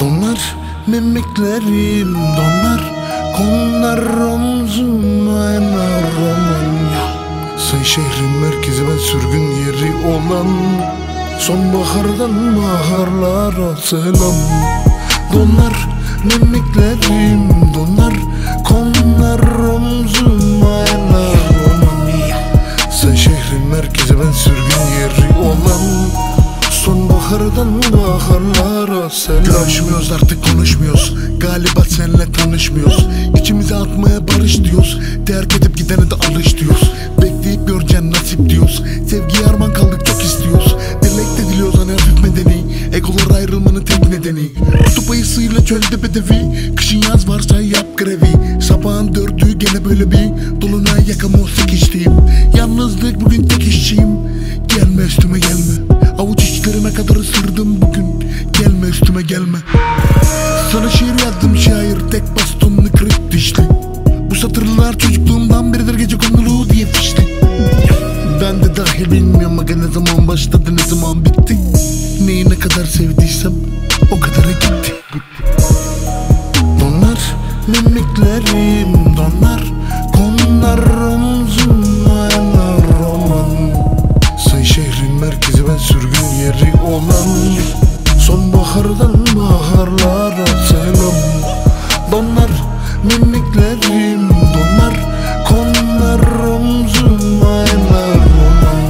Donar mimiklerim donar. Konar omzuma enar Romanya Sen şehrin merkezi ben sürgün yeri olan. Sonbahardan baharlara selam. Donar mimiklerim donar. Konar Sonbahardan baharlara selam Görüşmüyoruz artık konuşmuyoruz. Galiba senle tanışmıyoruz. İçimize atmaya barış diyoruz. Terk edip gidene de alış diyoruz. Bekleyip göreceksin nasip diyoruz. Sevgiye arman kaldık çok istiyoruz. Birlikte diliyoruz hani hafif medeni. Egolar ayrılmanın tek nedeni. Kutup ayısıyla çölde bedevi. Kışın yaz varsa yap grevi. Sabahın dördü gene böyle bir Dolunay yakamoz içtiğim Yalnızlık Sana şiir yazdım şair Tek bastonlu kırık dişli. Bu satırlar çocukluğumdan beridir gece konulu diye fişli Ben de dahil bilmiyorum aga ne zaman başladı ne zaman bitti. Neyi ne kadar sevdiysem o kadar gitti. Donar mimiklerim donar Konar omzuma roman Sen şehrin merkezi ben sürgün yeri olan Sonbahardan baharlara selam. Donar mimiklerim donar Konar omzuma enar roman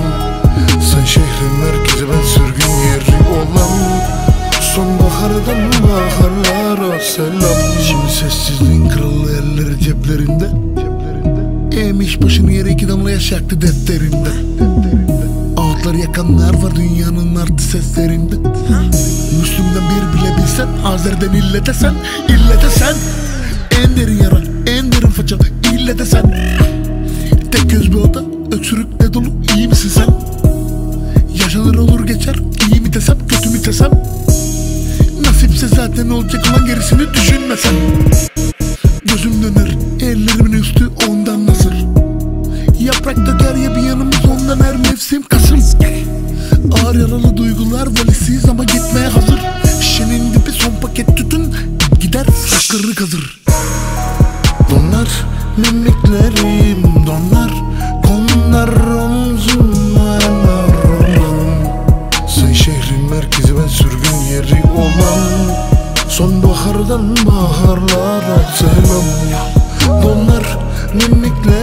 Sen şehrin merkezi ben sürgün yeri olan. Sonbahardan baharlara selam. Şimdi sessizliğin kralı elleri ceplerinde. Eğmiş başını yere iki damla yaş yaktı defterinde Ağıtları yakanlar var dünyanın artı seslerinde. Müslüm'den bir bile bilsen Azer'den ille desen ille desen En derin yara en derin faça ille desen Tek göz bir oda öksürükle dolu iyi misin sen? Yaşanır olur geçer iyi mi desem kötü mü desem? Nasipse zaten olacak olan gerisini düşünmesen Gözüm döner ellerimin yaralı duygular valisiz ama gitmeye hazır. Şişenin dibi son paket tütün Gider sakırı kazır. Donar mimiklerim donar Konar omzuma roman Sen şehrin merkezi ben sürgün yeri olan Sonbahardan baharlara selam. Donar mimiklerim